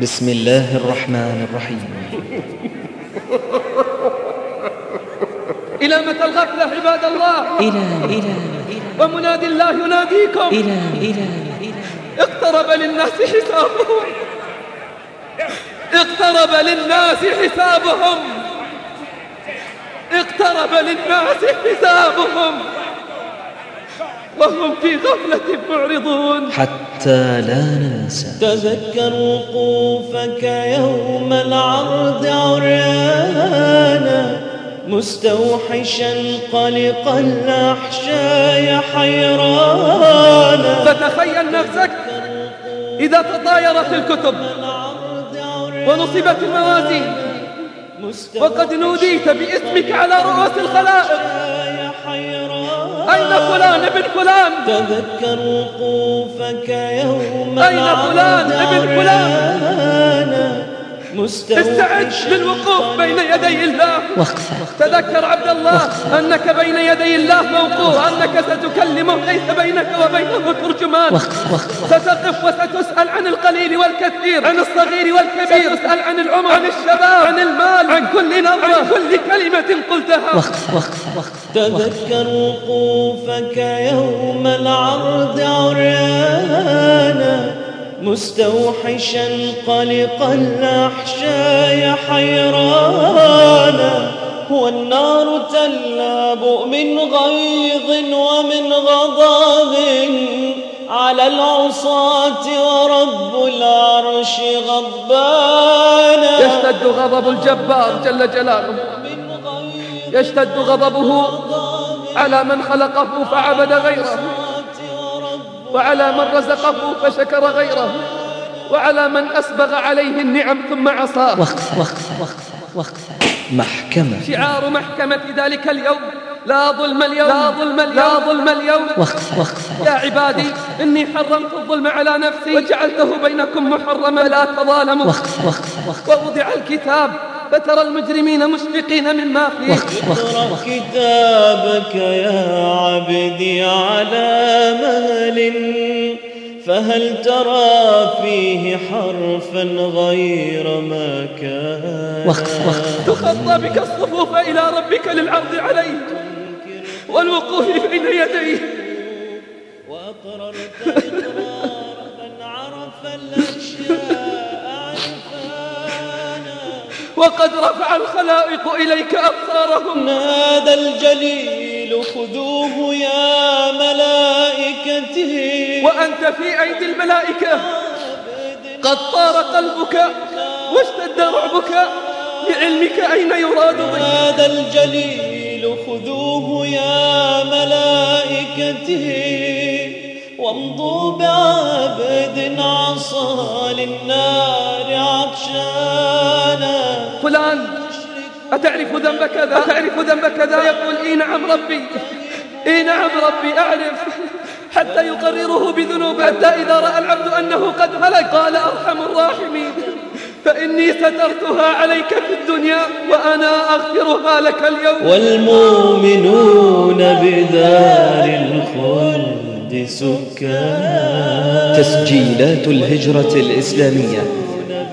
بسم الله الرحمن الرحيم. إلى متى الغفلة عباد الله؟ إلى إلى ومنادي الله يناديكم. إلى إلى اقترب للناس حسابهم. اقترب للناس حسابهم. اقترب للناس حسابهم. وهم في غفلة معرضون. حتى لا ننسى. تذكر وقوفك يوم العرض عريانا مستوحشا قلق الأحشاء حيرانا. فتخيل نفسك إذا تطايرت الكتب ونصبت الموازين. وقد نوديت باسمك على رؤوس الخلائق. أين فلان ابن فلان؟ تذكر وقوفك يوم أين فلان ابن فلان؟ استعد للوقوف بين يدي الله. وقفة تذكر عبد الله أنك بين يدي الله موقوف. أنك ستكلمه ليس بينك وبينه ترجمان. وقفة وقفة ستقف وستسأل عن القليل والكثير عن الصغير والكبير. ستسأل عن العمر عن الشباب عن المال عن كل نظرة. عن كل كلمة قلتها. وقفة وقفة وقفة تذكر وقوفك يوم العرض عريانا. مستوحشا قلق الأحشاء حيرانا والنار تلاب من غيظ ومن غضب على العصاة ورب العرش غضبانا يشتد غضب الجبار جل جلاله. يشتد غضبه على من خلقه فعبد غيره. وعلى من رزقه فشكر غيره وعلى من أسبغ عليه النعم ثم عصاه. وقفة وقفة وقفة وقفة محكمة. شعار محكمة ذلك اليوم. لا ظلم اليوم لا ظلم اليوم. لا ظلم اليوم. وقفة وقفة يا عبادي إني حرمت الظلم على نفسي. وجعلته بينكم محرما. لا تظالموا. وقفة وقفة وقفة ووضع الكتاب. فترى المجرمين مشفقين مما فيه. اقرأ وقفة كتابك يا عبدي على مهل فهل ترى فيه حرفا غير ما كان وقفة وقفة تخطى بك الصفوف إلى ربك للعرض عليه والوقوف بين يديه. وأقررت إقرارا من عرف الأشياء. وقد رفع الخلائق إليك أبصارهم. نادى الجليل خذوه يا ملائكتي. وأنت في أيدي الملائكة. قد طار قلبك واشتد رعبك لعلمك أين يراد نادى الجليل خذوه يا ملائكتي. وامضوا بعبد عصى للنار عطشانا فلان أتعرف ذنب كذا؟ أتعرف ذنب كذا؟ يقول إي نعم ربي إي نعم ربي أعرف حتى يقرره بذنوبه حتى إذا رأى العبد أنه قد هلك. قال أرحم الراحمين فإني سترتها عليك في الدنيا وأنا أغفرها لك اليوم. والمؤمنون بدار الخلد سكان. تسجيلات الهجرة الإسلامية.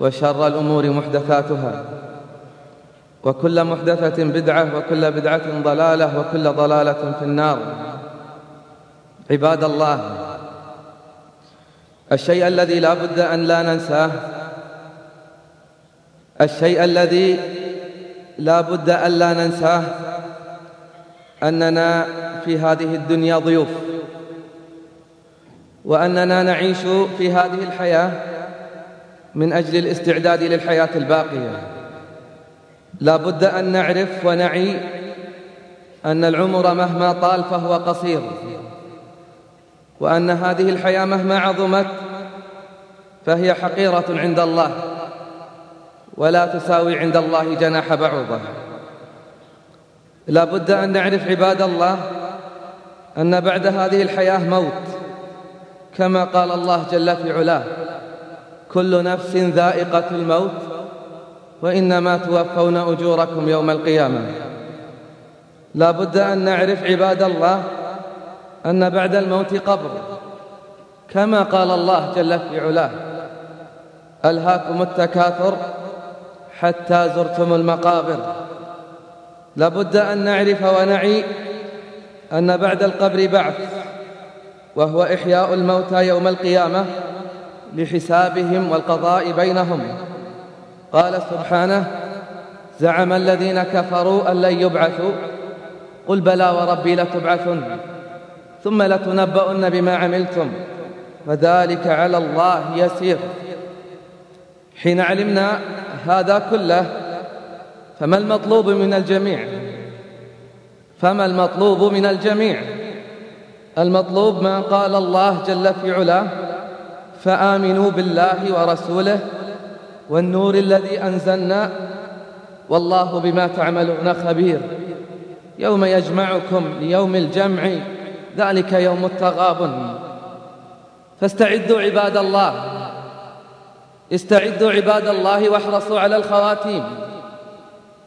وشر الأمور محدثاتها. وكل محدثة بدعة وكل بدعة ضلالة وكل ضلالة في النار. عباد الله الشيء الذي لا بد أن لا ننساه الشيء الذي لا بد أن لا ننساه أننا في هذه الدنيا ضيوف. وأننا نعيش في هذه الحياة من أجل الاستعداد للحياة الباقية. لا بد أن نعرف ونعي أن العمر مهما طال فهو قصير وأن هذه الحياة مهما عظمت فهي حقيرة عند الله ولا تساوي عند الله جناح بعوضة. لا بد أن نعرف عباد الله أن بعد هذه الحياة موت كما قال الله جل في علاه كل نفس ذائقة الموت وإنما توفون أجوركم يوم القيامة. لا بد أن نعرف عباد الله أن بعد الموت قبر. كما قال الله جل في علاه ألهاكم التكاثر حتى زرتم المقابر. لابد أن نعرف ونعي أن بعد القبر بعث وهو إحياء الموتى يوم القيامة لحسابهم والقضاء بينهم. قال سبحانه زعم الذين كفروا أن لن يبعثوا. قل بلى وربي لتبعثن ثم لتنبؤن بما عملتم. وذلك على الله يسير. حين علمنا هذا كله فما المطلوب من الجميع؟ فما المطلوب من الجميع؟ المطلوب ما قال الله جل في علاه فآمنوا بالله ورسوله والنور الذي أنزلنا والله بما تعملون خبير. يوم يجمعكم ليوم الجمع ذلك يوم التغابن. فاستعدوا عباد الله استعدوا عباد الله واحرصوا على الخواتيم.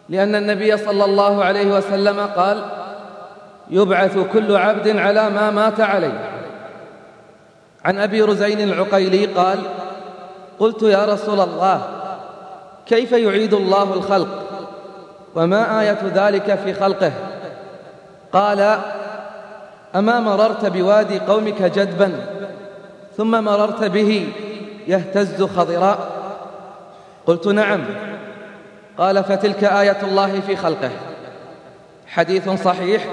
لأن النبي صلى الله عليه وسلم قال يبعث كل عبد على ما مات عليه. عن أبي رزين العقيلي قال قلت يا رسول الله كيف يعيد الله الخلق؟ وما آية ذلك في خلقه؟ قال أما مررت بوادي قومك جدبا ثم مررت به يهتز خضراء؟ قلت نعم. قال فتلك آية الله في خلقه. حديث صحيح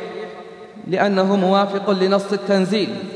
لأنه موافق لنص التنزيل.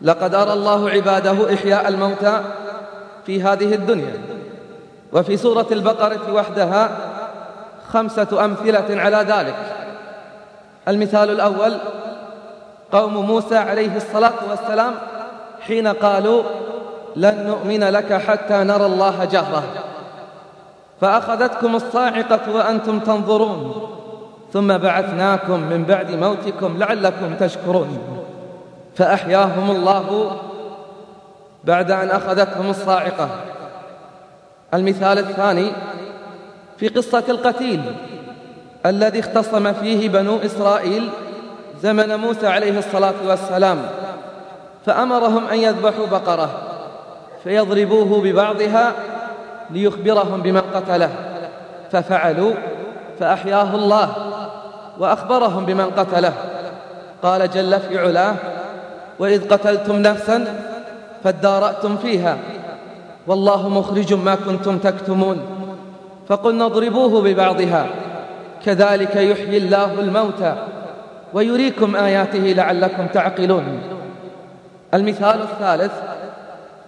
لقد أرى الله عباده إحياء الموتى في هذه الدنيا وفي سورة البقرة وحدها خمسة أمثلة على ذلك. المثال الأول قوم موسى عليه الصلاة والسلام حين قالوا لن نؤمن لك حتى نرى الله جهرة فأخذتكم الصاعقة وأنتم تنظرون ثم بعثناكم من بعد موتكم لعلكم تشكرون. فأحياهم الله بعد أن أخذتهم الصاعقة. المثال الثاني في قصة القتيل الذي اختصم فيه بنو إسرائيل زمن موسى عليه الصلاة والسلام فأمرهم أن يذبحوا بقرة فيضربوه ببعضها ليخبرهم بمن قتله. ففعلوا فأحياه الله وأخبرهم بمن قتله. قال جل في علاه وإذ قتلتم نفسا فادارأتم فيها. والله مخرج ما كنتم تكتمون. فقلنا اضربوه ببعضها. كذلك يحيي الله الموتى ويريكم آياته لعلكم تعقلون. المثال الثالث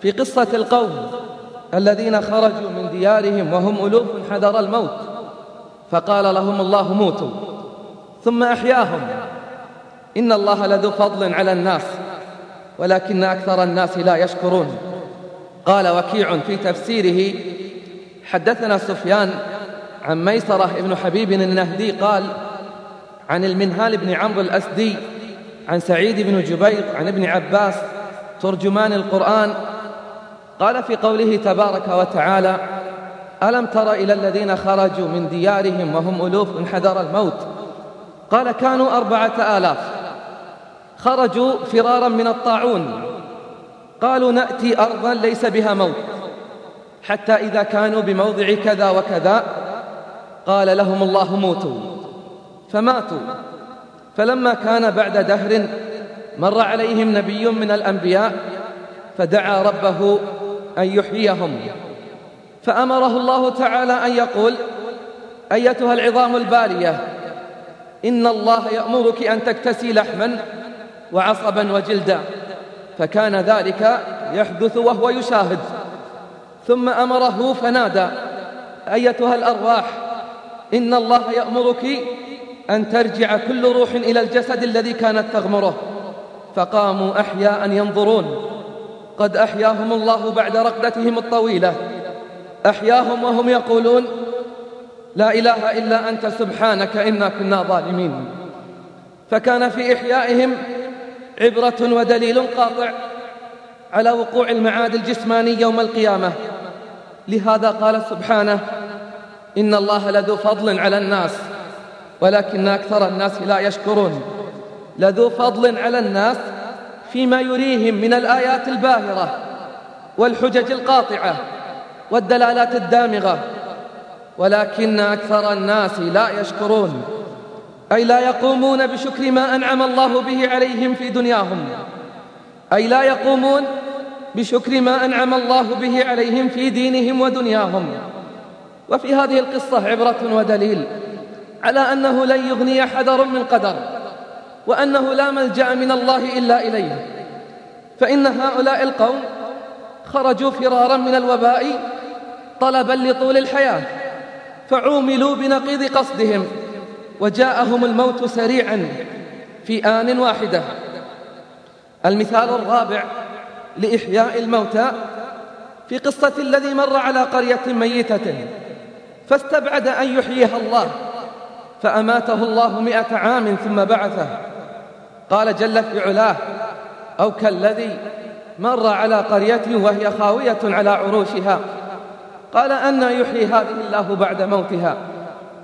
في قصة القوم الذين خرجوا من ديارهم وهم ألوف حذر الموت. فقال لهم الله موتوا. ثم أحياهم. إن الله لذو فضل على الناس. ولكن أكثر الناس لا يشكرون. قال وكيع في تفسيره حدثنا سفيان عن ميسرة ابن حبيب النهدي قال عن المنهال بن عمرو الأسدي عن سعيد بن جبير عن ابن عباس ترجمان القرآن. قال في قوله تبارك وتعالى ألم تر إلى الذين خرجوا من ديارهم وهم ألوف حذر الموت؟ قال كانوا أربعة آلاف. خرجوا فرارا من الطاعون. قالوا نأتي أرضا ليس بها موت. حتى إذا كانوا بموضع كذا وكذا قال لهم الله موتوا. فماتوا. فلما كان بعد دهر مر عليهم نبي من الأنبياء فدعا ربه أن يحييهم. فأمره الله تعالى أن يقول أيتها العظام البالية إن الله يأمرك أن تكتسي لحما وعصبا وجلدا فكان ذلك يحدث وهو يشاهد. ثم أمره فنادى أيتها الأرواح إن الله يأمرك أن ترجع كل روح إلى الجسد الذي كانت تغمره. فقاموا أحياء ينظرون. قد أحياهم الله بعد رقدتهم الطويلة. أحياهم وهم يقولون لا إله إلا أنت سبحانك إنا كنا ظالمين. فكان في إحيائهم عبرة ودليل قاطع على وقوع المعاد الجسماني يوم القيامة. لهذا قال سبحانه إن الله لذو فضل على الناس ولكن أكثر الناس لا يشكرون. لذو فضل على الناس فيما يريهم من الآيات الباهرة والحجج القاطعة والدلالات الدامغة ولكن أكثر الناس لا يشكرون. أي لا يقومون بشكر ما أنعم الله به عليهم في دنياهم. أي لا يقومون بشكر ما أنعم الله به عليهم في دينهم ودنياهم. وفي هذه القصة عبرة ودليل على أنه لن يغني حذر من قدر وأنه لا ملجأ من الله إلا إليه. فإن هؤلاء القوم خرجوا فرارا من الوباء طلبا لطول الحياة فعوملوا بنقيض قصدهم. وجاءهم الموت سريعا في آن واحدة. المثال الرابع لإحياء الموتى في قصة الذي مر على قرية ميتة فاستبعد أن يحييها الله فأماته الله مئة عام ثم بعثه. قال جل في علاه أو كالذي مر على قرية وهي خاوية على عروشها. قال أن يحيي هذه الله بعد موتها.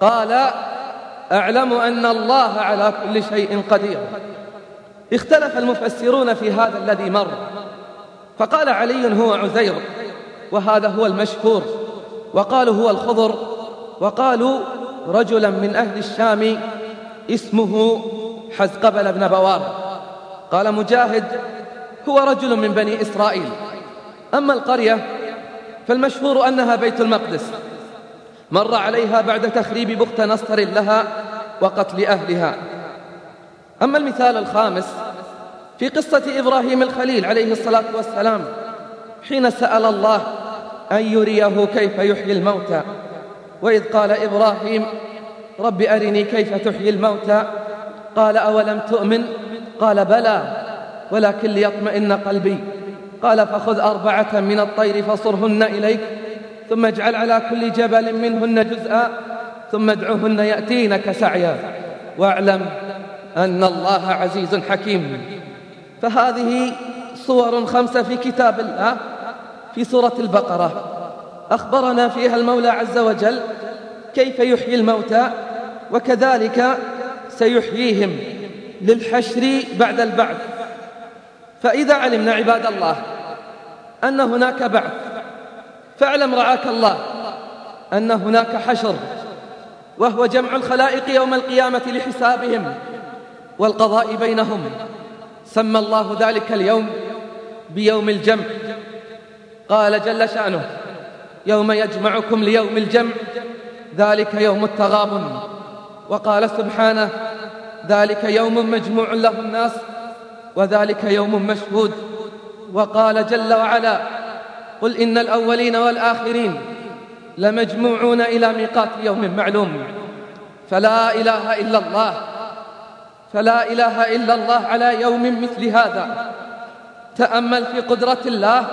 قال أعلم أن الله على كل شيء قدير. اختلف المفسرون في هذا الذي مر. فقال علي هو عزير وهذا هو المشهور وقالوا هو الخضر وقالوا رجلا من أهل الشام اسمه حزقبل بن بوار. قال مجاهد هو رجل من بني إسرائيل. أما القرية فالمشهور أنها بيت المقدس. مر عليها بعد تخريب بخت نصر لها وقتل أهلها. أما المثال الخامس في قصة إبراهيم الخليل عليه الصلاة والسلام حين سأل الله أن يريه كيف يحيي الموتى وإذ قال إبراهيم رب أرني كيف تحيي الموتى؟ قال أولم تؤمن؟ قال بلى ولكن ليطمئن قلبي. قال فخذ أربعة من الطير فصرهن إليك ثم اجعل على كل جبل منهن جزءا ثم ادعوهن يأتينك سعيا واعلم أن الله عزيز حكيم. فهذه صور خمسة في كتاب الله في سورة البقرة. أخبرنا فيها المولى عز وجل كيف يحيي الموتى وكذلك سيحييهم للحشر بعد البعث. فإذا علمنا عباد الله أن هناك بعث فاعلم رعاك الله أن هناك حشر وهو جمع الخلائق يوم القيامة لحسابهم والقضاء بينهم. سمى الله ذلك اليوم بيوم الجمع. قال جل شأنه يوم يجمعكم ليوم الجمع ذلك يوم التغابن. وقال سبحانه ذلك يوم مجموع له الناس وذلك يوم مشهود. وقال جل وعلا قل إن الأولين والآخرين لمجموعون إلى ميقات يوم معلوم. فلا إله إلا الله. فلا إله إلا الله على يوم مثل هذا. تأمل في قدرة الله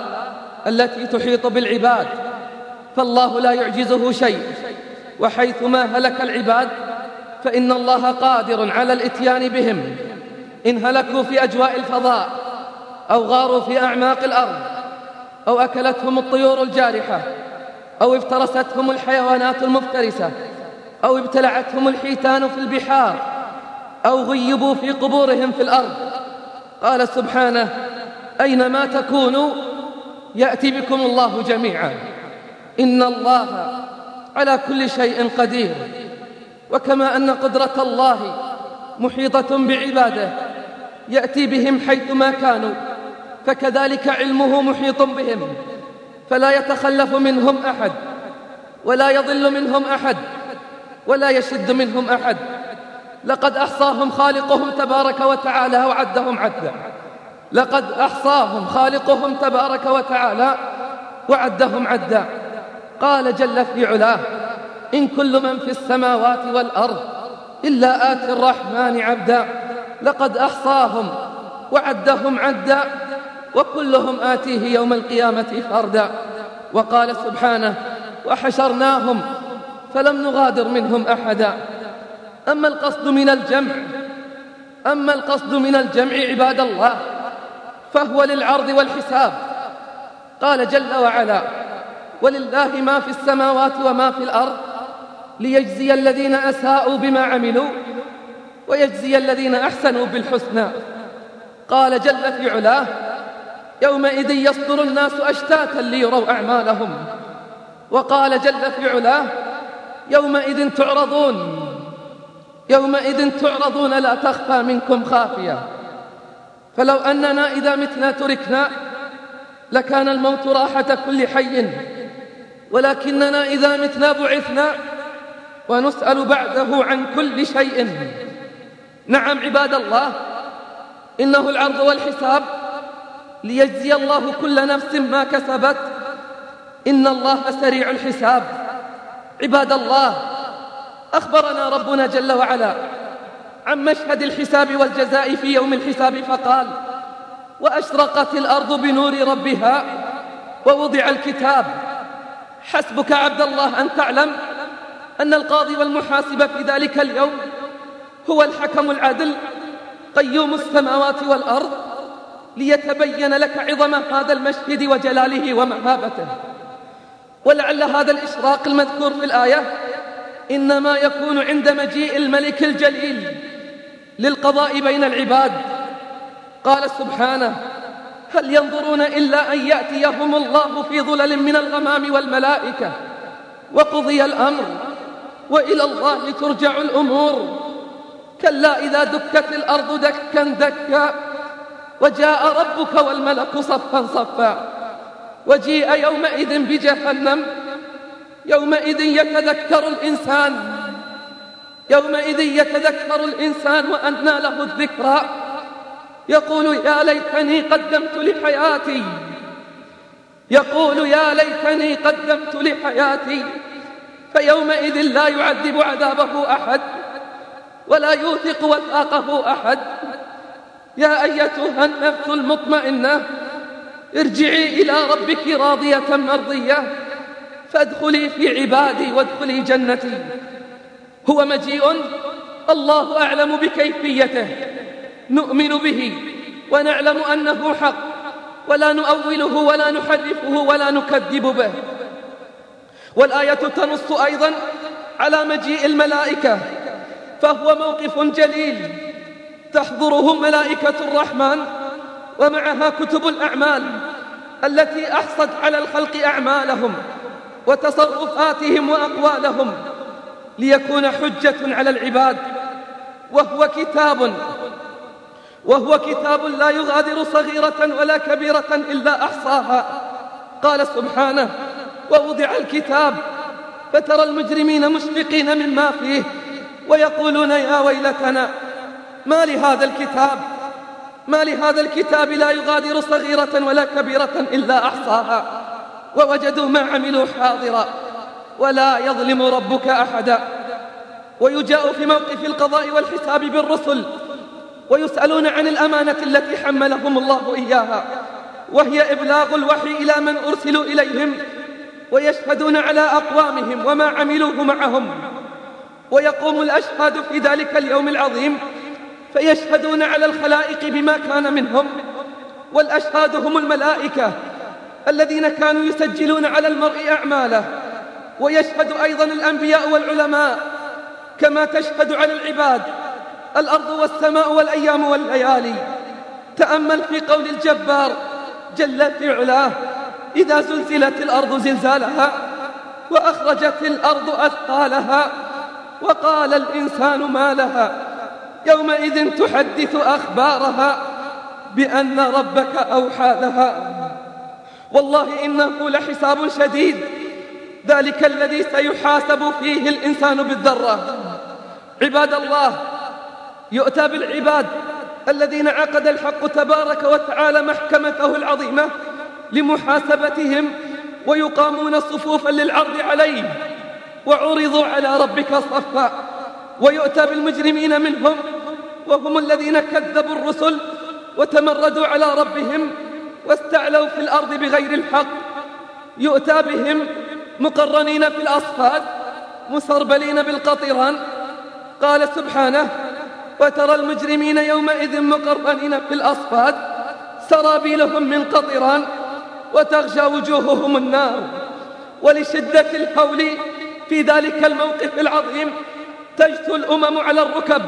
التي تحيط بالعباد. فالله لا يعجزه شيء. وحيثما هلك العباد فإن الله قادر على الإتيان بهم. إن هلكوا في أجواء الفضاء أو غاروا في أعماق الأرض أو أكلتهم الطيور الجارحة أو افترستهم الحيوانات المفترسة أو ابتلعتهم الحيتان في البحار أو غيبوا في قبورهم في الأرض. قال سبحانه أينما تكونوا؟ يأتي بكم الله جميعا. إن الله على كل شيء قدير. وكما أن قدرة الله محيطة بعباده يأتي بهم حيثما كانوا. فكذلك علمه محيط بهم فلا يتخلف منهم أحد ولا يضل منهم أحد ولا يشد منهم أحد. لقد أحصاهم خالقهم تبارك وتعالى وعدهم عدا لقد أحصاهم خالقهم تبارك وتعالى وعدهم عدا قال جل في علاه إن كل من في السماوات والأرض إلا آتي الرحمن عبدا. لقد أحصاهم وعدهم عدا وكلهم آتيه يوم القيامة فردا. وقال سبحانه وحشرناهم فلم نغادر منهم أحدا. أما القصد من الجمع أما القصد من الجمع عباد الله فهو للعرض والحساب. قال جل وعلا ولله ما في السماوات وما في الأرض ليجزي الذين أساءوا بما عملوا ويجزي الذين أحسنوا بالحسنى. قال جل في علاه يومئذ يصدر الناس أشتاتا ليروا أعمالهم. وقال جل في علاه يومئذ تعرضون يومئذ تعرضون لا تخفى منكم خافية. فلو أننا إذا متنا تركنا لكان الموت راحة كل حي. ولكننا إذا متنا بعثنا ونسأل بعده عن كل شيء. نعم عباد الله إنه العرض والحساب ليجزي الله كل نفس ما كسبت. إن الله سريع الحساب. عباد الله أخبرنا ربنا جل وعلا عن مشهد الحساب والجزاء في يوم الحساب فقال وأشرقت الأرض بنور ربها ووضع الكتاب. حسبك عبد الله أن تعلم أن القاضي والمحاسب في ذلك اليوم هو الحكم العدل قيوم السماوات والأرض ليتبين لك عظم هذا المشهد وجلاله ومهابته. ولعل هذا الإشراق المذكور في الآية إنما يكون عند مجيء الملك الجليل للقضاء بين العباد. قال سبحانه هل ينظرون إلا أن يأتيهم الله في ظلل من الغمام والملائكة وقضي الأمر وإلى الله ترجع الأمور. كلا إذا دكت الأرض دكا دكا وجاء ربك والملك صفا صفا. وجيء يومئذ بجهنم. يومئذ يتذكر الإنسان. يومئذ يتذكر الإنسان وأنى له الذكرى. يقول يا ليتني قدمت لحياتي. يقول يا ليتني قدمت لحياتي. فيومئذ لا يعذب عذابه أحد ولا يوثق وثاقه أحد. يا أيتها النفس المطمئنة ارجعي إلى ربك راضية مرضية فادخلي في عبادي وادخلي جنتي. هو مجيء الله أعلم بكيفيته نؤمن به ونعلم أنه حق ولا نؤوله ولا نحرفه ولا نكذب به. والآية تنص أيضا على مجيء الملائكة فهو موقف جليل. تحضره ملائكة الرحمن ومعها كتب الأعمال التي أحصت على الخلق أعمالهم وتصرفاتهم وأقوالهم ليكون حجة على العباد. وهو كتاب وهو كتاب لا يغادر صغيرة ولا كبيرة إلا أحصاها. قال سبحانه ووضع الكتاب فترى المجرمين مشفقين مما فيه ويقولون يا ويلتنا ما لهذا الكتاب؟ ما لهذا الكتاب لا يغادر صغيرة ولا كبيرة إلا أحصاها. ووجدوا ما عملوا حاضرا. ولا يظلم ربك أحدا. ويجاء في موقف القضاء والحساب بالرسل. ويسألون عن الأمانة التي حملهم الله إياها. وهي إبلاغ الوحي إلى من أرسلوا إليهم. ويشهدون على أقوامهم وما عملوه معهم. ويقوم الأشهاد في ذلك اليوم العظيم. فيشهدون على الخلائق بما كان منهم. والأشهاد هم الملائكة الذين كانوا يسجلون على المرء أعماله. ويشهد أيضا الأنبياء والعلماء كما تشهد على العباد. الأرض والسماء والأيام والليالي. تأمل في قول الجبار جل في علاه إذا زلزلت الأرض زلزالها وأخرجت الأرض أثقالها وقال الإنسان ما لها يومئذ تحدث أخبارها بأن ربك أوحى لها. والله إنه لحساب شديد. ذلك الذي سيحاسب فيه الإنسان بالذرة. عباد الله يؤتى بالعباد الذين عقد الحق تبارك وتعالى محكمته العظيمة لمحاسبتهم ويقامون صفوفا للعرض عليه وعرضوا على ربك صفا. ويؤتى بالمجرمين منهم وهم الذين كذبوا الرسل وتمردوا على ربهم واستعلوا في الأرض بغير الحق. يؤتى بهم مقرنين في الأصفاد مسربلين بالقطران. قال سبحانه وترى المجرمين يومئذ مقرنين في الأصفاد سرابيلهم من قطران وتغشى وجوههم النار. ولشدة الهول في ذلك الموقف العظيم تجثو الأمم على الركب.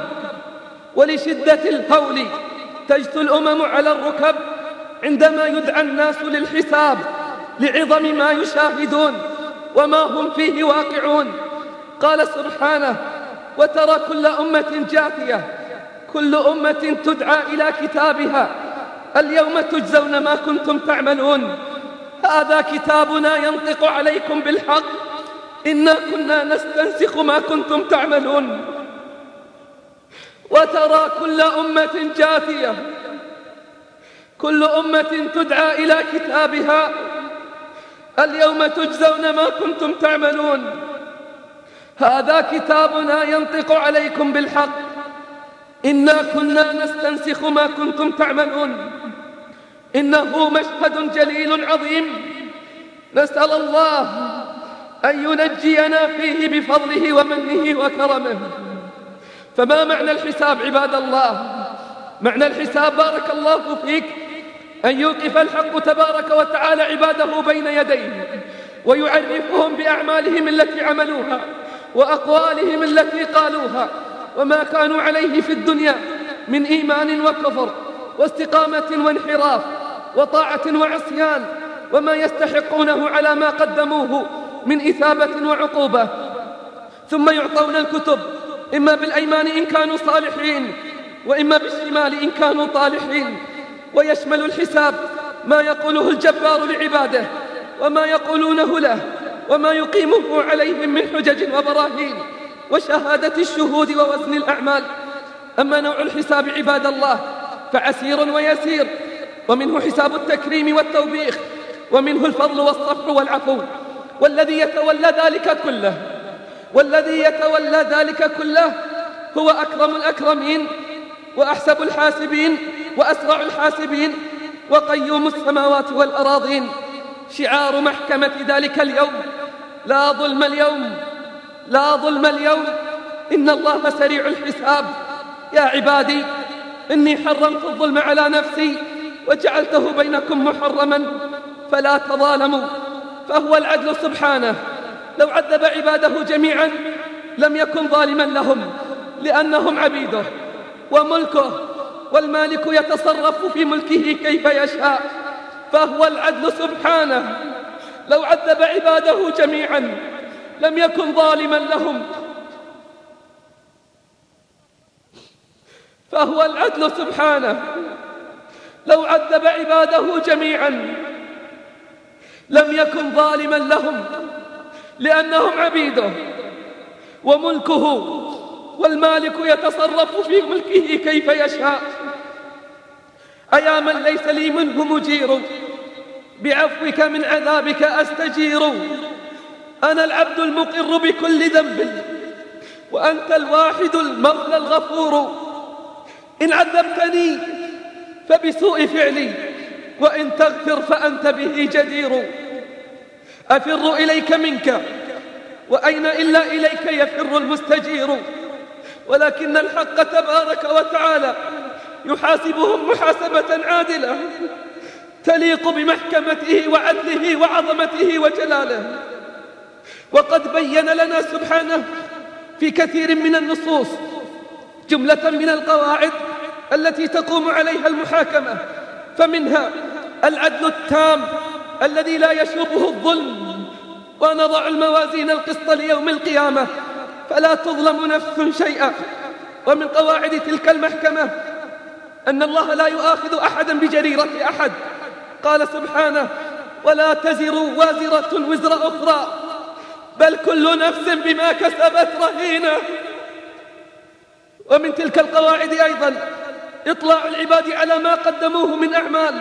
ولشدة الهول تجثو الأمم على الركب عندما يدعى الناس للحساب لعظم ما يشاهدون وما هم فيه واقعون. قال سبحانه وترى كل أمة جاثية كل أمة تدعى إلى كتابها. اليوم تجزون ما كنتم تعملون. هذا كتابنا ينطق عليكم بالحق. إنا كنا نستنسخ ما كنتم تعملون. وترى كل أمة جاثية. كل أمة تدعى إلى كتابها. اليوم تجزون ما كنتم تعملون. هذا كتابنا ينطق عليكم بالحق. إنا كنا نستنسخ ما كنتم تعملون. إنه مشهد جليل عظيم. نسأل الله أن ينجينا فيه بفضله ومنه وكرمه. فما معنى الحساب عباد الله؟ معنى الحساب بارك الله فيك أن يوقف الحق تبارك وتعالى عباده بين يديه ويعرفهم بأعمالهم التي عملوها وأقوالهم التي قالوها وما كانوا عليه في الدنيا من إيمان وكفر واستقامة وانحراف وطاعة وعصيان وما يستحقونه على ما قدموه من إثابة وعقوبة. ثم يعطون الكتب إما بالأيمان إن كانوا صالحين وإما بالشمال إن كانوا طالحين. ويشمل الحساب ما يقوله الجبار لعباده وما يقولونه له وما يقيمه عليهم من حجج وبراهين. وشهادة الشهود ووزن الأعمال. أما نوع الحساب عباد الله فعسير ويسير. ومنه حساب التكريم والتوبيخ ومنه الفضل والصفح والعفو. والذي يتولى ذلك كله والذي يتولى ذلك كله هو أكرم الأكرمين وأحسب الحاسبين وأسرع الحاسبين وقيوم السماوات والأراضين. شعار محكمة ذلك اليوم. لا ظلم اليوم. لا ظلم اليوم. إن الله سريع الحساب. يا عبادي إني حرمت الظلم على نفسي وجعلته بينكم محرما. فلا تظالموا. فهو العدل سبحانه. لو عذب عباده جميعا لم يكن ظالما لهم لأنهم عبيده. وملكه والمالك يتصرف في ملكه كيف يشاء فهو العدل سبحانه. لو عذب عباده جميعا لم يكن ظالما لهم. فهو العدل سبحانه. لو عذب عباده جميعا لم يكن ظالما لهم. لأنهم عبيده. وملكه والمالك يتصرف في ملكه كيف يشاء. أيا من ليس لي منه مجير. بعفوك من عذابك أستجير. أنا العبد المقر بكل ذنب. وأنت الواحد المولى الغفور. إن عذبتني فبسوء فعلي. وإن تغفر فأنت به جدير. أفر إليك منك؟ وأين إلا إليك يفر المستجير؟ ولكن الحق تبارك وتعالى يحاسبهم محاسبة عادلة تليق بمحكمته وعدله وعظمته وجلاله. وقد بين لنا سبحانه في كثير من النصوص جملة من القواعد التي تقوم عليها المحاكمة فمنها العدل التام الذي لا يشوبه الظلم ونضع الموازين القسط ليوم القيامة. فلا تظلم نفس شيئا. ومن قواعد تلك المحكمة أن الله لا يؤاخذ أحدا بجريرة أحد. قال سبحانه ولا تزر وازرة وزر أخرى بل كل نفس بما كسبت رهينة. ومن تلك القواعد أيضا إطلاع العباد على ما قدموه من أعمال.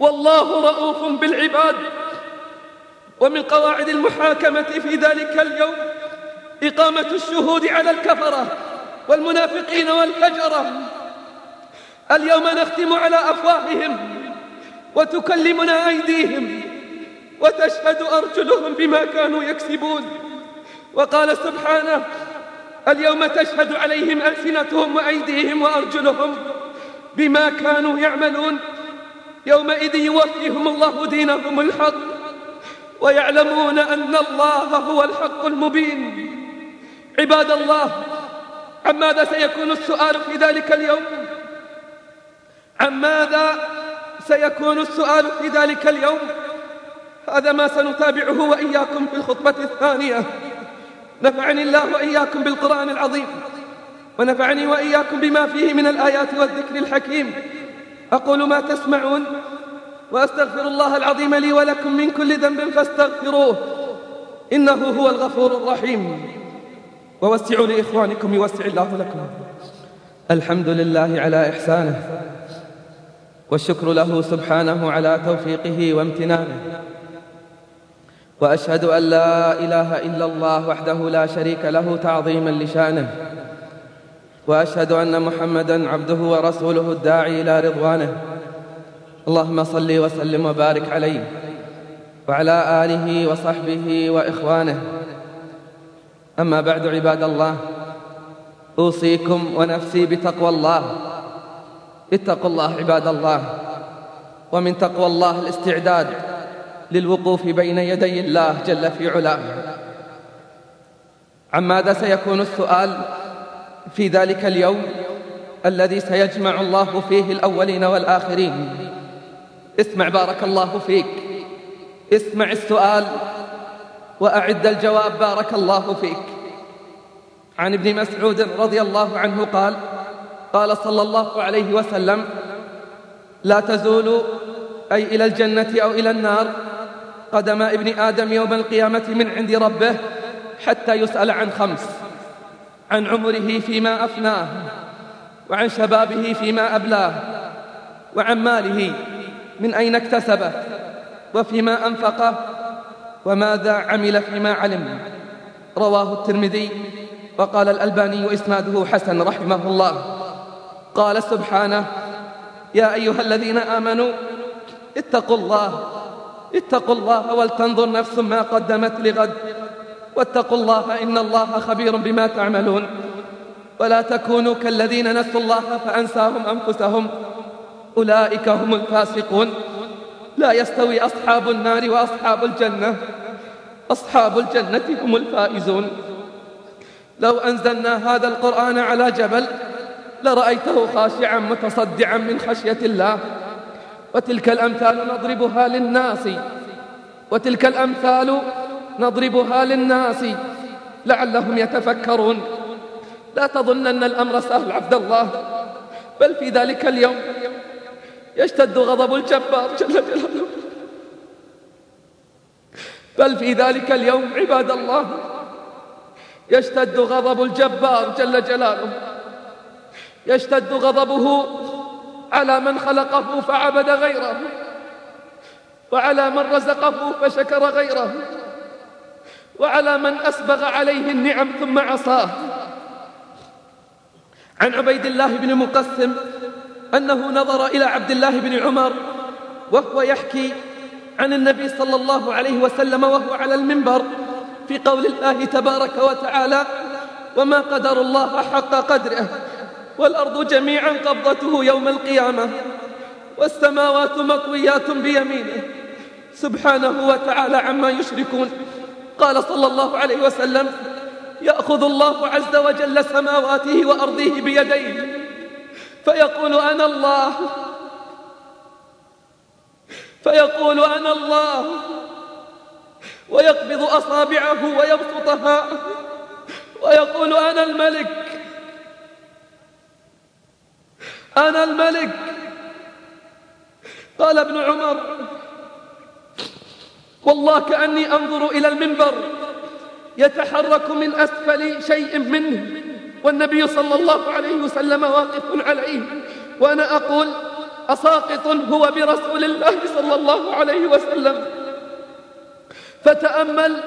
والله رؤوف بالعباد ومن قواعد المحاكمة في ذلك اليوم إقامة الشهود على الكفرة والمنافقين والفجرة. اليوم نختم على أفواههم وتكلمنا أيديهم وتشهد أرجلهم بما كانوا يكسبون. وقال سبحانه اليوم تشهد عليهم ألسنتهم وأيديهم وأرجلهم بما كانوا يعملون. يومئذ يوفيهم الله دينهم الحق ويعلمون أن الله هو الحق المبين. عباد الله عن ماذا سيكون السؤال في ذلك اليوم؟ عن ماذا سيكون السؤال في ذلك اليوم؟ هذا ما سنتابعه وإياكم في الخطبة الثانية. نفعني الله وإياكم بالقرآن العظيم ونفعني وإياكم بما فيه من الآيات والذكر الحكيم. أقول ما تسمعون وأستغفر الله العظيم لي ولكم من كل ذنب فاستغفروه إنه هو الغفور الرحيم. ووسعوا لإخوانكم يوسع الله لكم. الحمد لله على إحسانه والشكر له سبحانه على توفيقه وامتنانه. وأشهد أن لا إله إلا الله وحده لا شريك له تعظيما لشانه. وأشهد أن محمدا عبده ورسوله الداعي إلى رضوانه. اللهم صل وسلم وبارك عليه وعلى آله وصحبه وإخوانه. أما بعد عباد الله أوصيكم ونفسي بتقوى الله. اتقوا الله عباد الله ومن تقوى الله الاستعداد للوقوف بين يدي الله جل في علاه. عن ماذا سيكون السؤال؟ في ذلك اليوم الذي سيجمع الله فيه الأولين والآخرين. اسمع بارك الله فيك. اسمع السؤال وأعد الجواب بارك الله فيك. عن ابن مسعود رضي الله عنه قال قال صلى الله عليه وسلم لا تزول أي إلى الجنة أو إلى النار قدم ابن آدم يوم القيامة من عند ربه حتى يسأل عن خمس. عن عمره فيما أفناه وعن شبابه فيما أبلاه وعن ماله من أين اكتسبه وفيما أنفقه وماذا عمل فيما علم. رواه الترمذي وقال الألباني إسناده حسن رحمه الله. قال سبحانه يا أيها الذين آمنوا اتقوا الله اتقوا الله ولتنظر نفس ما قدمت لغد. واتقوا الله إن الله خبير بما تعملون. ولا تكونوا كالذين نسوا الله فأنساهم أنفسهم. أولئك هم الفاسقون. لا يستوي أصحاب النار وأصحاب الجنة. أصحاب الجنة هم الفائزون. لو أنزلنا هذا القرآن على جبل لرأيته خاشعا متصدعا من خشية الله. وتلك الأمثال نضربها للناس. وتلك الأمثال نضربها للناس لعلهم يتفكرون. لا تظنن الأمر سهل عبد الله بل في ذلك اليوم يشتد غضب الجبار جل جلاله. بل في ذلك اليوم عباد الله يشتد غضب الجبار جل جلاله. يشتد غضبه على من خلقه فعبد غيره وعلى من رزقه فشكر غيره. وعلى من أسبغ عليه النعم ثم عصاه. عن عبيد الله بن مقسم أنه نظر إلى عبد الله بن عمر وهو يحكي عن النبي صلى الله عليه وسلم وهو على المنبر في قول الله تبارك وتعالى وما قدر الله حق قدره والأرض جميعا قبضته يوم القيامة والسماوات مطويات بيمينه سبحانه وتعالى عما يشركون. قال صلى الله عليه وسلم يأخذ الله عز وجل سماواته وأرضه بيديه فيقول أنا الله فيقول أنا الله ويقبض أصابعه ويبسطها ويقول أنا الملك أنا الملك. قال ابن عمر والله كأني أنظر إلى المنبر يتحرك من أسفل شيء منه والنبي صلى الله عليه وسلم واقف عليه وأنا أقول أساقط هو برسول الله صلى الله عليه وسلم. فتأمل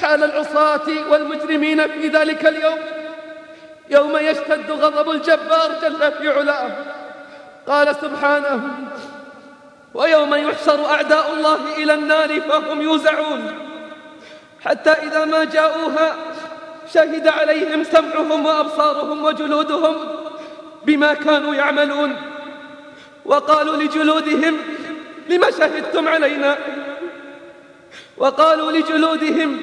حال العصاة والمجرمين في ذلك اليوم. يوم يشتد غضب الجبار جل في علاه. قال سبحانه ويوم يحشر أعداء الله إلى النار فهم يوزعون. حتى إذا ما جاءوها شهد عليهم سمعهم وأبصارهم وجلودهم بما كانوا يعملون. وقالوا لجلودهم لما شهدتم علينا؟ وقالوا لجلودهم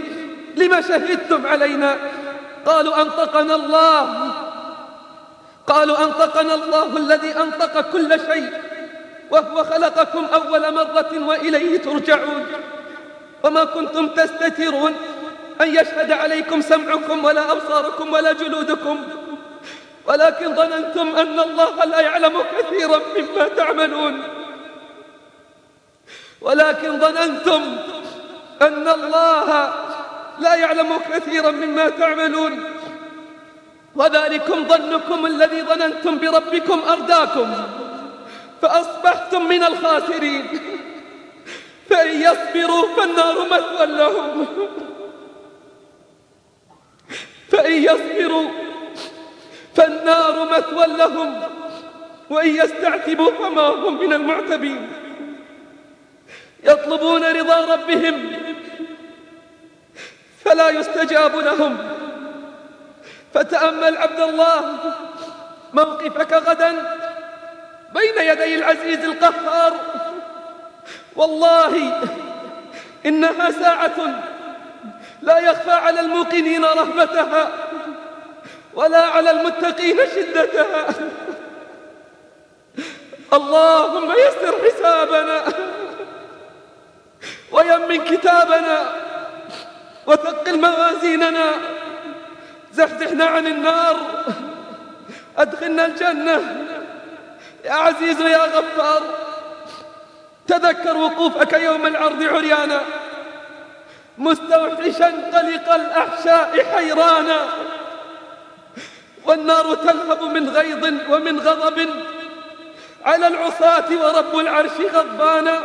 لما شهدتم علينا؟ قالوا أنطقنا الله. قالوا أنطقنا الله الذي أنطق كل شيء. وهو خلقكم أول مرة وإليه ترجعون. وما كنتم تستترون أن يشهد عليكم سمعكم ولا أبصاركم ولا جلودكم. ولكن ظننتم أن الله لا يعلم كثيرا مما تعملون. ولكن ظننتم أن الله لا يعلم كثيرا مما تعملون. وذلكم ظنكم الذي ظننتم بربكم أرداكم. فأصبحتم من الخاسرين. فإن يصبروا فالنار مثوى لهم. فإن يصبروا فالنار مثوى لهم. وإن يستعتبوا فما هم من المعتبين. يطلبون رضا ربهم. فلا يستجاب لهم. فتأمل عبد الله موقفك غدا. بين يدي العزيز القهار. والله إنها ساعة لا يخفى على الموقنين رحمتها ولا على المتقين شدتها. اللهم يسر حسابنا ويمن كتابنا وثقل موازيننا. زحزحنا عن النار أدخلنا الجنة. يا عزيز يا غفار تذكر وقوفك يوم العرض عريانا مستوحشا قلق الأحشاء حيرانا والنار تلهب من غيظ ومن غضب على العصاة ورب العرش غضبانا.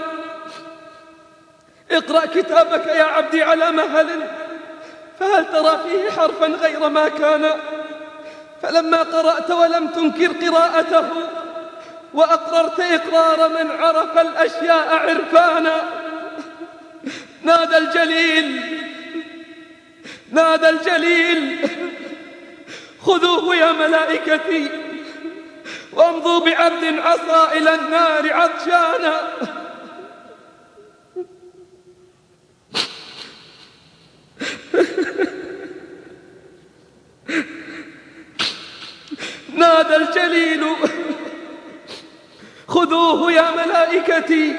اقرأ كتابك يا عبدي على مهل فهل ترى فيه حرفا غير ما كان؟ فلما قرأت ولم تنكر قراءته وأقررت إقرار من عرف الأشياء عرفانا. نادى الجليل نادى الجليل. خذوه يا ملائكتي وامضوا بعبد عصى إلى النار عطشانا. نادى الجليل. خذوه يا ملائكتي.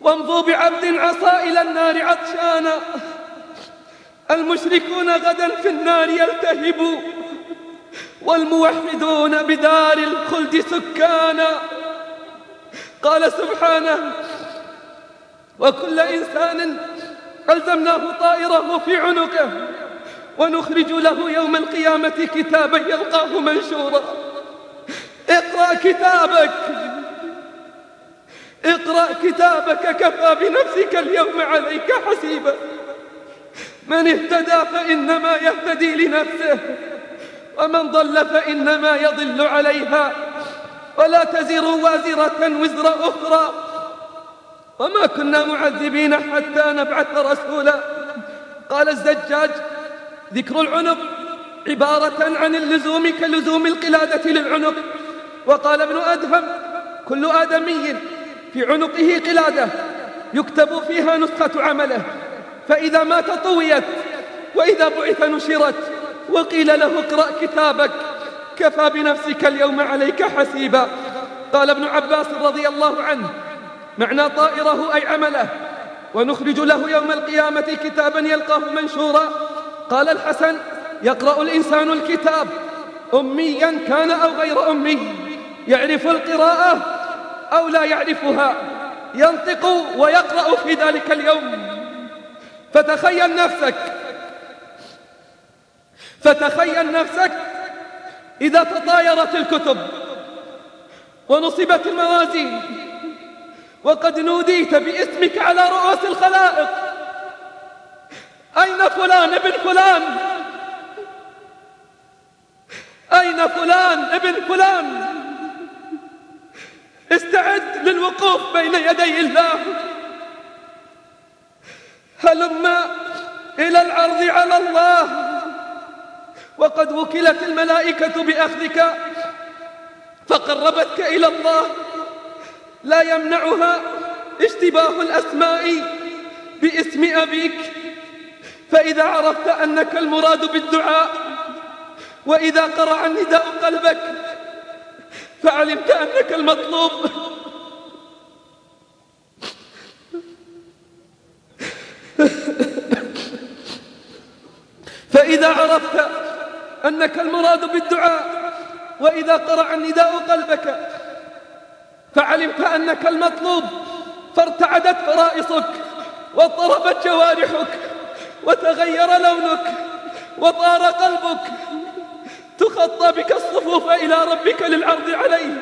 وامضوا بعبد عصى إلى النار عطشانا. المشركون غدا في النار يلتهبوا والموحدون بدار الخلد سكانا. قال سبحانه وكل إنسان ألزمناه طائره في عنقه. ونخرج له يوم القيامة كتابا يلقاه منشورا. اقرأ كتابك. اقرأ كتابك كفى بنفسك اليوم عليك حسيبا. من اهتدى فإنما يهتدي لنفسه ومن ضل فإنما يضل عليها. ولا تزر وازرة وزر أخرى. وما كنا معذبين حتى نبعث رسولا. قال الزجاج ذكر العنق عبارة عن اللزوم كلزوم القلادة للعنق. وقال ابن أدهم كل آدمي في عنقه قلادة يكتب فيها نسخة عمله. فإذا مات طويت وإذا بعث نشرت وقيل له اقرأ كتابك كفى بنفسك اليوم عليك حسيبا. قال ابن عباس رضي الله عنه معنى طائره أي عمله. ونخرج له يوم القيامة كتابا يلقاه منشورا. قال الحسن يقرأ الإنسان الكتاب أميا كان أو غير أمي. يعرف القراءة أو لا يعرفها ينطق ويقرأ في ذلك اليوم. فتخيل نفسك فتخيل نفسك إذا تطايرت الكتب ونصبت الموازين وقد نوديت باسمك على رؤوس الخلائق. أين فلان ابن فلان؟ أين فلان ابن فلان؟ استعد للوقوف بين يدي الله. هلم إلى العرض على الله. وقد وكلت الملائكة بأخذك فقربتك إلى الله. لا يمنعها اشتباه الأسماء باسم أبيك. فإذا عرفت أنك المراد بالدعاء وإذا قرع النداء قلبك فعلمت أنك المطلوب. فإذا عرفت أنك المراد بالدعاء وإذا قرع النداء قلبك فعلمت أنك المطلوب. فارتعدت فرائصك واضطربت جوارحك وتغير لونك وطار قلبك. تخطى بك الصفوف إلى ربك للعرض عليه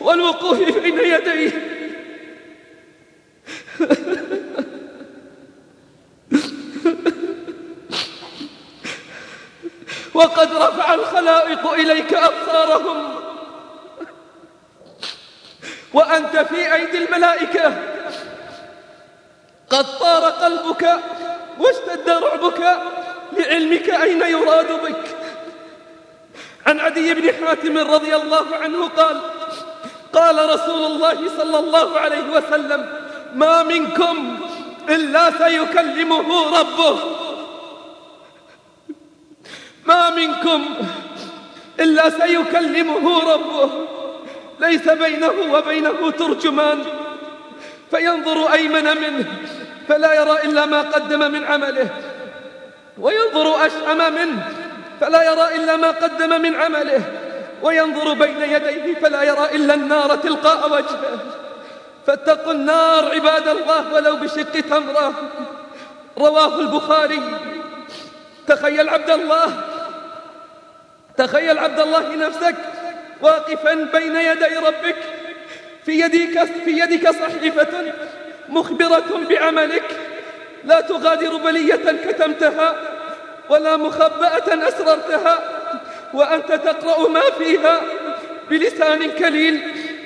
والوقوف بين يديه. وقد رفع الخلائق إليك أبصارهم. وأنت في أيدي الملائكة. قد طار قلبك واشتد رعبك لعلمك أين يراد بك. عن عدي بن حاتم رضي الله عنه قال قال رسول الله صلى الله عليه وسلم ما منكم إلا سيكلمه ربه. ما منكم إلا سيكلمه ربه. ليس بينه وبينه ترجمان. فينظر أيمن منه فلا يرى إلا ما قدم من عمله. وينظر أشأم منه فلا يرى إلا ما قدم من عمله وينظر بين يديه فلا يرى إلا النار تلقاء وجهه. فاتقوا النار عباد الله ولو بشق تمرة. رواه البخاري. تخيل عبد الله تخيل عبد الله نفسك واقفا بين يدي ربك في يدك, في يدك صحيفة مخبرة بعملك. لا تغادر بلية كتمتها. ولا مخبأة أسررتها وأنت تقرأ ما فيها بلسان كليل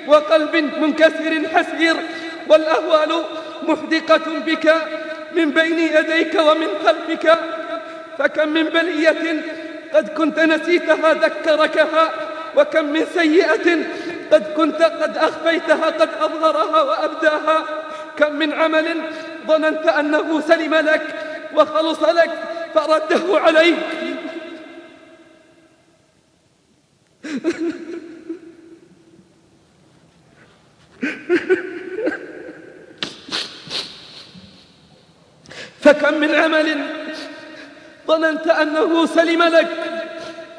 وقلب منكسر حسير والأهوال محدقة بك من بين يديك ومن خلفك فكم من بلية قد كنت نسيتها ذكركها وكم من سيئة قد كنت قد أخفيتها قد أظهرها وأبداها. كم من عمل ظننت أنه سلم لك وخلص لك فرده عليك. فكم من عمل ظننت أنه سلم لك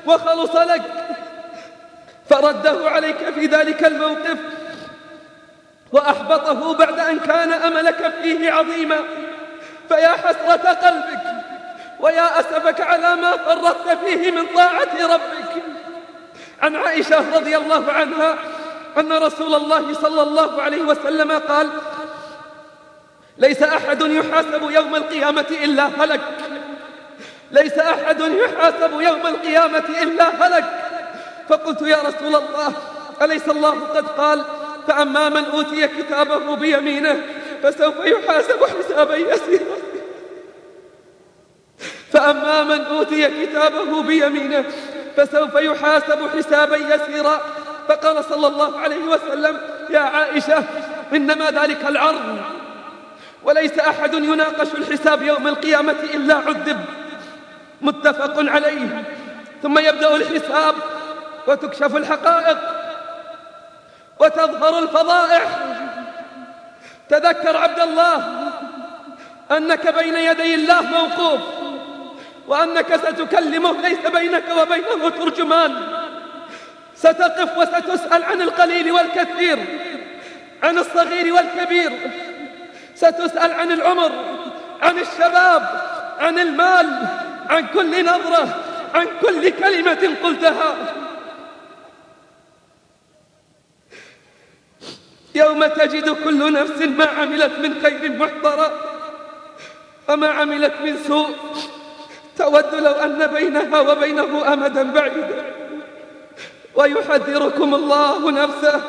وخلص لك فرده عليك في ذلك الموقف وأحبطه بعد أن كان أملك فيه عظيما فيا حسرة قلبك. ويا أسفك على ما فرطت فيه من طاعة ربك. عن عائشة رضي الله عنها أن رسول الله صلى الله عليه وسلم قال ليس أحد يحاسب يوم القيامة إلا هلك. ليس أحد يحاسب يوم القيامة إلا هلك. فقلت يا رسول الله أليس الله قد قال فأما من أوتي كتابه بيمينه فسوف يحاسب حسابا يسيرا. فأما من أوتي كتابه بيمينه فسوف يحاسب حسابا يسيرا. فقال صلى الله عليه وسلم يا عائشة إنما ذلك العرض. وليس أحد يناقش الحساب يوم القيامة إلا عذب. متفق عليه. ثم يبدأ الحساب وتكشف الحقائق وتظهر الفضائح. تذكر عبد الله أنك بين يدي الله موقوف. وأنك ستكلمه ليس بينك وبينه ترجمان. ستقف وستسأل عن القليل والكثير عن الصغير والكبير. ستسأل عن العمر عن الشباب عن المال عن كل نظرة عن كل كلمة قلتها. يوم تجد كل نفس ما عملت من خير محضرا وما عملت من سوء. تود لو أن بينها وبينه أمدا بعيدا. ويحذركم الله نفسه.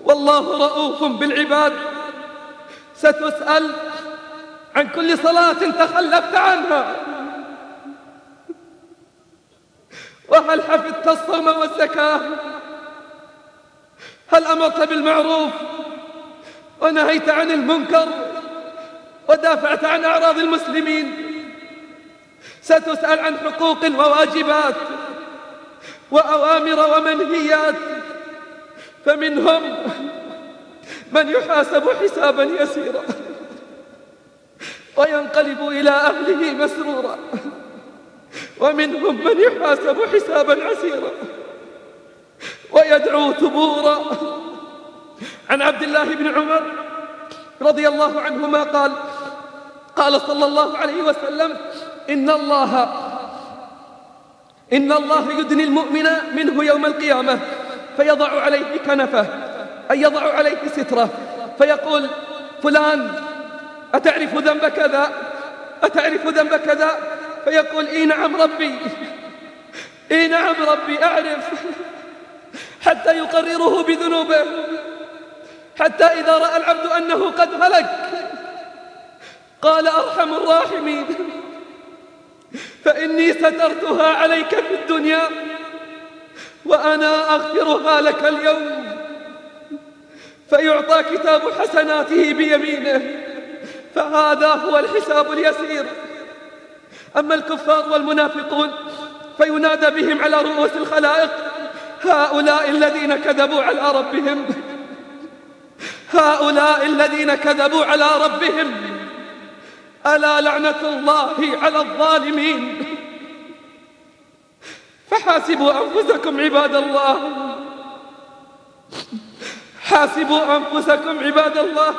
والله رؤوف بالعباد. ستسأل عن كل صلاة تخلفت عنها. وهل حفظت الصوم والزكاة؟ هل أمرت بالمعروف؟ ونهيت عن المنكر؟ ودافعت عن أعراض المسلمين؟ ستسأل عن حقوق وواجبات وأوامر ومنهيات فمنهم من يحاسب حسابا يسيرا وينقلب إلى أهله مسرورا ومنهم من يحاسب حسابا عسيرا ويدعو ثبورا. عن عبد الله بن عمر رضي الله عنهما قال قال صلى الله عليه وسلم إن الله إن الله يدني المؤمن منه يوم القيامة فيضع عليه كنفه أي يضع عليه ستره فيقول فلان أتعرف ذنب كذا؟ أتعرف ذنب كذا؟ فيقول إي نعم ربي إي نعم ربي أعرف حتى يقرره بذنوبه حتى إذا رأى العبد أنه قد هلك قال أرحم الراحمين. فإني سترتها عليك في الدنيا وأنا أغفرها لك اليوم. فيعطى كتاب حسناته بيمينه فهذا هو الحساب اليسير. أما الكفار والمنافقون فينادى بهم على رؤوس الخلائق هؤلاء الذين كذبوا على ربهم هؤلاء الذين كذبوا على ربهم. ألا لعنة الله على الظالمين؟ فحاسبوا أنفسكم عباد الله. حاسبوا أنفسكم عباد الله.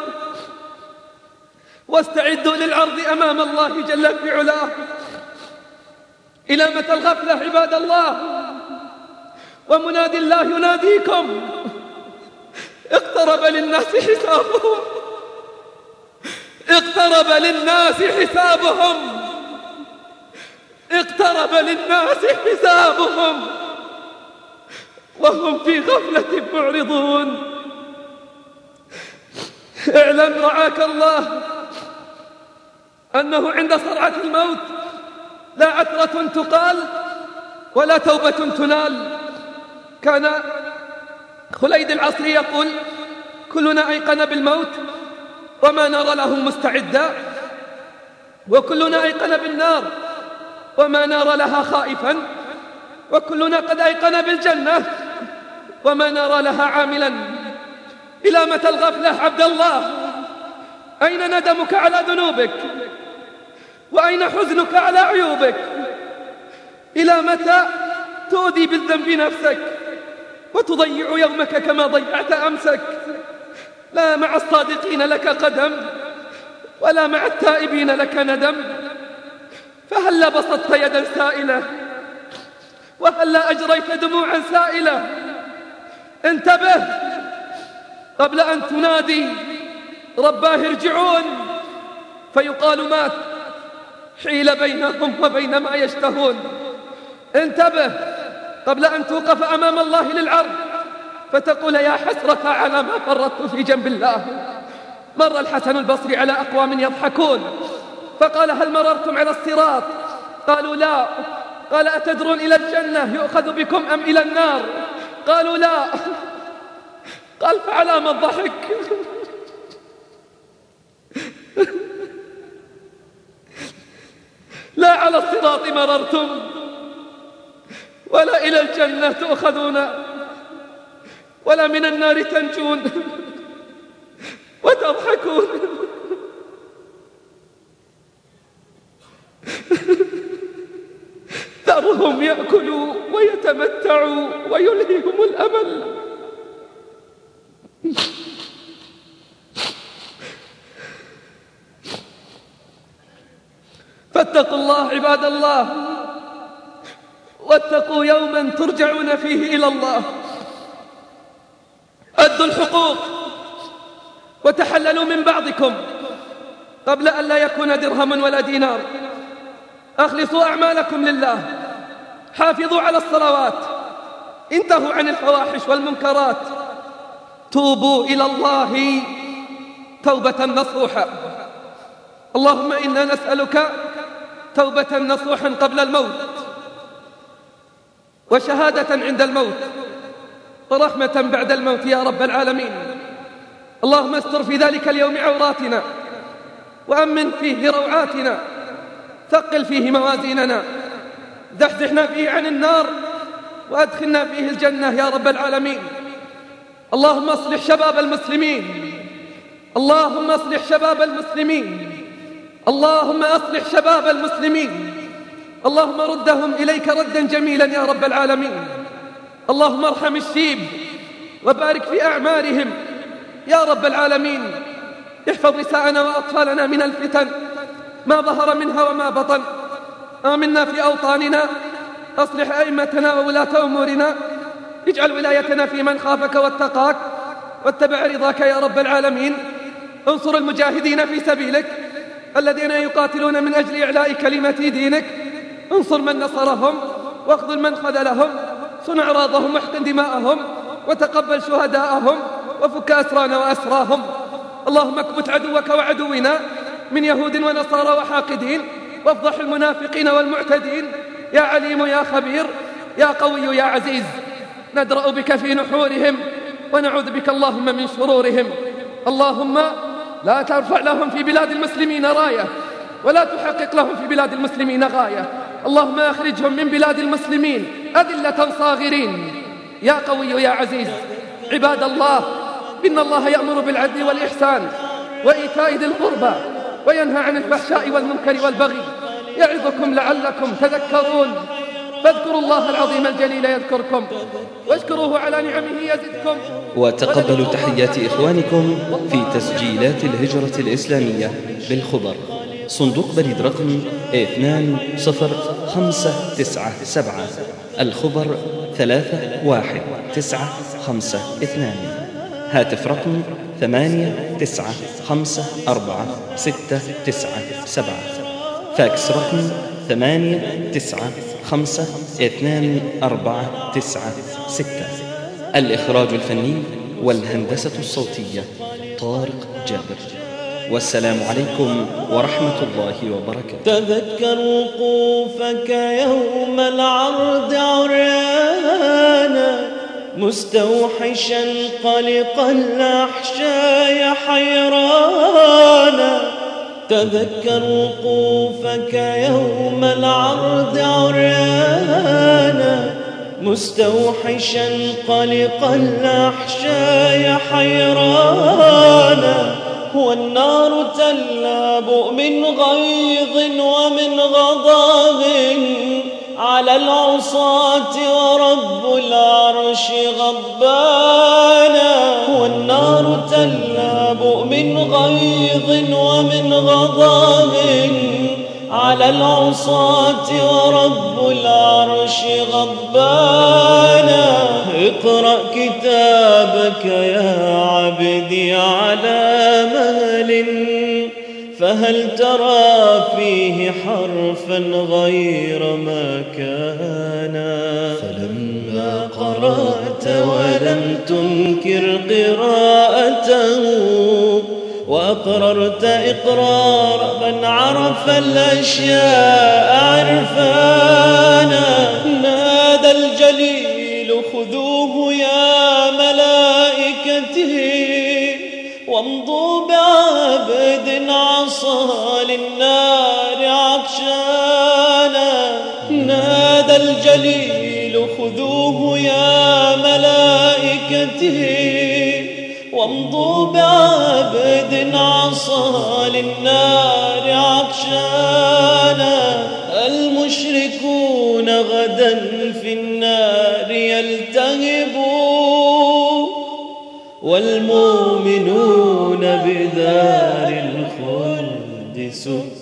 واستعدوا للعرض أمام الله جل في علاه. إلى متى الغفلة عباد الله؟ ومنادي الله يناديكم. اقترب للناس حسابهم. اقترب للناس حسابهم. اقترب للناس حسابهم. وهم في غفلة معرضون. اعلم رعاك الله أنه عند صرعة الموت لا عثرة تقال ولا توبة تنال. كان خليد العصري يقول كلنا أيقن بالموت وما نرى له مستعدا. وكلنا أيقن بالنار. وما نرى لها خائفا. وكلنا قد أيقن بالجنة. وما نرى لها عاملا. إلى متى الغفلة عبد الله. أين ندمك على ذنوبك؟ وأين حزنك على عيوبك؟ إلى متى تؤذي بالذنب نفسك؟ وتضيع يومك كما ضيعت أمسك. لا مع الصادقين لك قدم ولا مع التائبين لك ندم. فهل بسطت يدا سائلة؟ وهل أجريت دموعا سائلة؟ انتبه قبل أن تنادي رباه ارجعون. فيقال مات حيل بينهم وبين ما يشتهون. انتبه قبل أن توقف أمام الله للعرض. فتقول يا حسرة على ما فرطت في جنب الله. مر الحسن البصري على أقوام يضحكون. فقال هل مررتم على الصراط؟ قالوا لا. قال أتدرون إلى الجنة يؤخذ بكم أم إلى النار؟ قالوا لا. قال فعلى ما الضحك. لا على الصراط مررتم ولا إلى الجنة تؤخذون. ولا من النار تنجون وتضحكون. ذرهم يأكلوا ويتمتعوا ويلهيهم الأمل. فاتقوا الله عباد الله واتقوا يوما ترجعون فيه إلى الله. أدوا الحقوق وتحللوا من بعضكم قبل أن لا يكون درهم ولا دينار. أخلصوا أعمالكم لله. حافظوا على الصلوات. انتهوا عن الفواحش والمنكرات. توبوا إلى الله توبة نصوحة. اللهم إنا نسألك توبة نصوحا قبل الموت وشهادة عند الموت. ورحمة بعد الموت يا رب العالمين. اللهم استر في ذلك اليوم عوراتنا وأمن فيه روعاتنا ثقل فيه موازيننا. زحزحنا فيه عن النار وأدخلنا فيه الجنة يا رب العالمين. اللهم اصلح شباب المسلمين. اللهم اصلح شباب المسلمين. اللهم اصلح شباب المسلمين. اللهم ردهم إليك ردا جميلا يا رب العالمين. اللهم ارحم الشيب وبارك في أعمارهم. يا رب العالمين احفظ نساءنا وأطفالنا من الفتن ما ظهر منها وما بطن. آمنا في أوطاننا أصلح أئمتنا وولاة أمورنا. اجعل ولايتنا في من خافك واتقاك واتبع رضاك يا رب العالمين. انصر المجاهدين في سبيلك الذين يقاتلون من أجل إعلاء كلمة دينك. انصر من نصرهم واخذل من خذلهم. صنع أعراضهم واحقن دماءهم وتقبل شهداءهم وفك أسرانا وأسراهم. اللهم اكبت عدوك وعدونا من يهود ونصارى وحاقدين وافضح المنافقين والمعتدين. يا عليم يا خبير يا قوي يا عزيز. ندرأ بك في نحورهم ونعوذ بك اللهم من شرورهم. اللهم لا ترفع لهم في بلاد المسلمين راية ولا تحقق لهم في بلاد المسلمين غاية. اللهم أخرجهم من بلاد المسلمين أذلة صاغرين. يا قوي يا عزيز عباد الله إن الله يأمر بالعدل والإحسان وإيتاء ذي القربى وينهى عن الفحشاء والمنكر والبغي. يعظكم لعلكم تذكرون. فاذكروا الله العظيم الجليل يذكركم. واشكروه على نعمه يزدكم. وتقبلوا تحيات إخوانكم في تسجيلات الهجرة الإسلامية بالخبر. صندوق بريد رقم 20597 الخبر 31952 هاتف رقم 8954697 فاكس رقم ثمانية تسعة خمسة اثنان أربعة تسعة ستة. الإخراج الفني والهندسة الصوتية طارق جابر. والسلام عليكم ورحمة الله وبركاته. تذكر وقوفك يوم العرض عريانا مستوحشا قلق الأحشاء حيرانا. تذكر وقوفك يوم العرض عريانا مستوحشا قلق الأحشاء حيرانا. والنار تلاب من غيظ ومن غضب على العصاة ورب العرش غضبانا. والنار تلاب من غيظ ومن غضب على العصاة ورب العرش غضبانا. اقرأ كتابك يا فهل ترى فيه حرفا غير ما كان؟ فلما قرأت ولم تنكر قراءته وأقررت إقرار من عرف الأشياء عرفانا.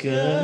سكانا